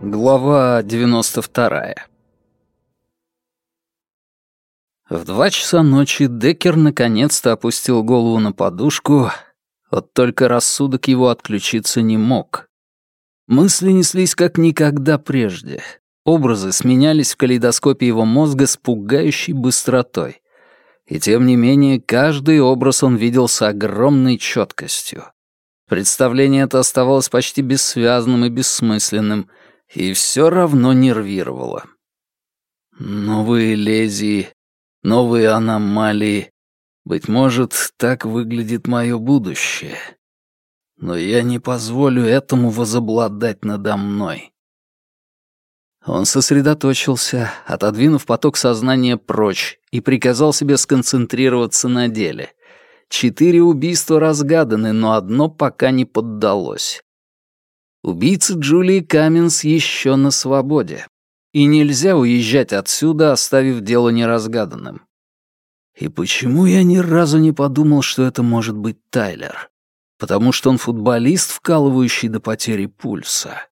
Глава 92. В два часа ночи Деккер наконец-то опустил голову на подушку, вот только рассудок его отключиться не мог. Мысли неслись как никогда прежде. Образы сменялись в калейдоскопе его мозга с пугающей быстротой. И тем не менее, каждый образ он видел с огромной четкостью. Представление это оставалось почти бессвязным и бессмысленным, и все равно нервировало. Новые лезии, новые аномалии. Быть может, так выглядит мое будущее. Но я не позволю этому возобладать надо мной. Он сосредоточился, отодвинув поток сознания прочь, и приказал себе сконцентрироваться на деле. Четыре убийства разгаданы, но одно пока не поддалось. Убийца Джулии Каменс еще на свободе. И нельзя уезжать отсюда, оставив дело неразгаданным. И почему я ни разу не подумал, что это может быть Тайлер? Потому что он футболист, вкалывающий до потери пульса.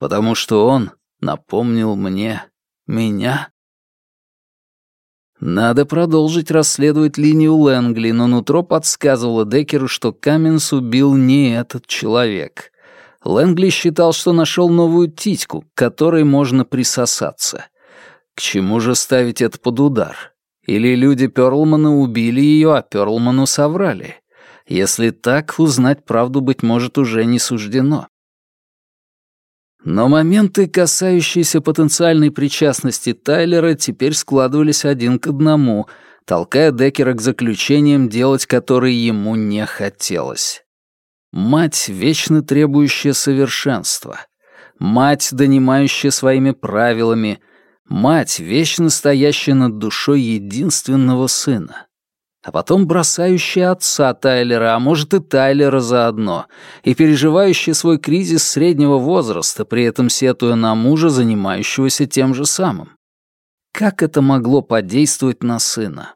Потому что он напомнил мне меня. Надо продолжить расследовать линию Лэнгли, но нутро подсказывало Деккеру, что Каменс убил не этот человек. Лэнгли считал, что нашел новую титьку, к которой можно присосаться. К чему же ставить это под удар? Или люди Перлмана убили ее, а Перлману соврали? Если так, узнать правду, быть может, уже не суждено. Но моменты, касающиеся потенциальной причастности Тайлера, теперь складывались один к одному, толкая Деккера к заключениям, делать которые ему не хотелось. Мать, вечно требующая совершенства. Мать, донимающая своими правилами. Мать, вечно стоящая над душой единственного сына а потом бросающая отца Тайлера, а может и Тайлера заодно, и переживающая свой кризис среднего возраста, при этом сетуя на мужа, занимающегося тем же самым. Как это могло подействовать на сына?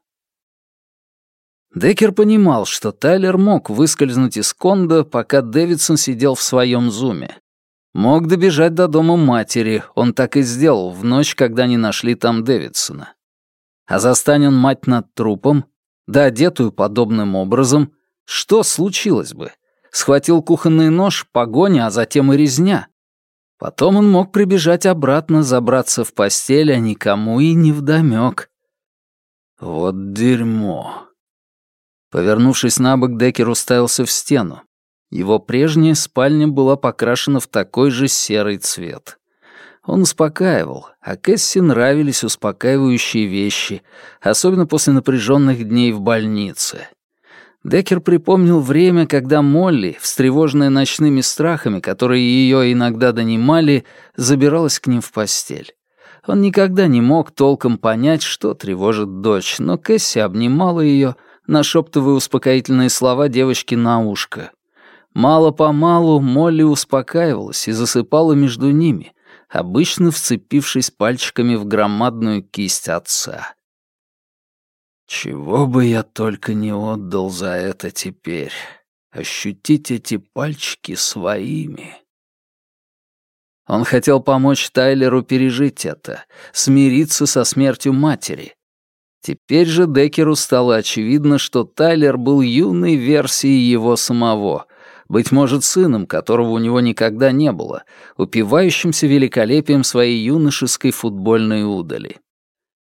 Деккер понимал, что Тайлер мог выскользнуть из Конда, пока Дэвидсон сидел в своем зуме. Мог добежать до дома матери, он так и сделал в ночь, когда не нашли там Дэвидсона. А застань мать над трупом, да одетую подобным образом, что случилось бы? Схватил кухонный нож, погоня, а затем и резня. Потом он мог прибежать обратно, забраться в постель, а никому и не вдомёк. Вот дерьмо. Повернувшись на бок, Деккер уставился в стену. Его прежняя спальня была покрашена в такой же серый цвет. Он успокаивал, а Кэсси нравились успокаивающие вещи, особенно после напряженных дней в больнице. Деккер припомнил время, когда Молли, встревоженная ночными страхами, которые ее иногда донимали, забиралась к ним в постель. Он никогда не мог толком понять, что тревожит дочь, но Кэсси обнимала ее, нашептывая успокоительные слова девочки на ушко. Мало-помалу Молли успокаивалась и засыпала между ними — обычно вцепившись пальчиками в громадную кисть отца. Чего бы я только не отдал за это теперь. Ощутить эти пальчики своими. Он хотел помочь Тайлеру пережить это, смириться со смертью матери. Теперь же Деккеру стало очевидно, что Тайлер был юной версией его самого, быть может, сыном, которого у него никогда не было, упивающимся великолепием своей юношеской футбольной удали.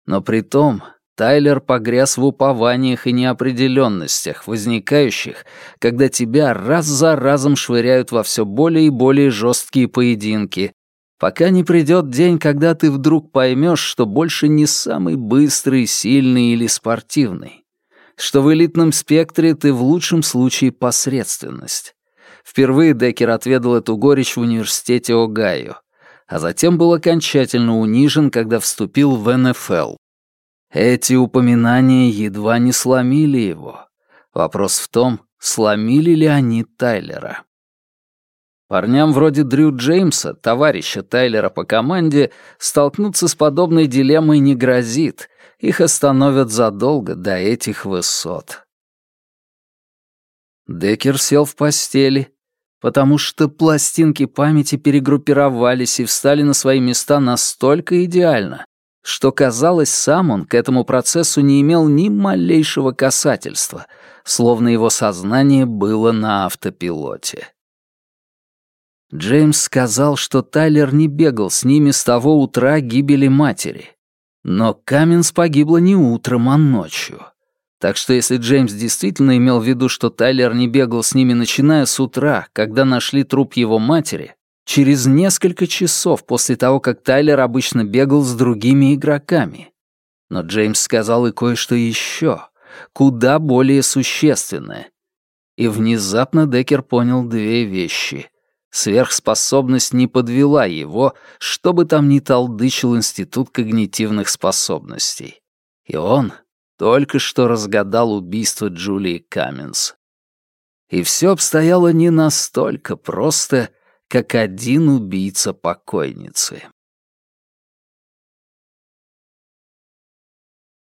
Но при том Тайлер погряз в упованиях и неопределенностях, возникающих, когда тебя раз за разом швыряют во все более и более жесткие поединки, пока не придет день, когда ты вдруг поймешь, что больше не самый быстрый, сильный или спортивный, что в элитном спектре ты в лучшем случае посредственность. Впервые Деккер отведал эту горечь в университете Огайо, а затем был окончательно унижен, когда вступил в НФЛ. Эти упоминания едва не сломили его. Вопрос в том, сломили ли они Тайлера. Парням вроде Дрю Джеймса, товарища Тайлера по команде, столкнуться с подобной дилеммой не грозит. Их остановят задолго до этих высот. Деккер сел в постели, потому что пластинки памяти перегруппировались и встали на свои места настолько идеально, что, казалось, сам он к этому процессу не имел ни малейшего касательства, словно его сознание было на автопилоте. Джеймс сказал, что Тайлер не бегал с ними с того утра гибели матери. Но Каменс погибла не утром, а ночью. Так что если Джеймс действительно имел в виду, что Тайлер не бегал с ними начиная с утра, когда нашли труп его матери, через несколько часов после того, как Тайлер обычно бегал с другими игроками. Но Джеймс сказал и кое-что еще, куда более существенное. И внезапно Деккер понял две вещи. Сверхспособность не подвела его, чтобы там ни толдычил Институт когнитивных способностей. И он только что разгадал убийство Джулии Каменс. И все обстояло не настолько просто, как один убийца покойницы.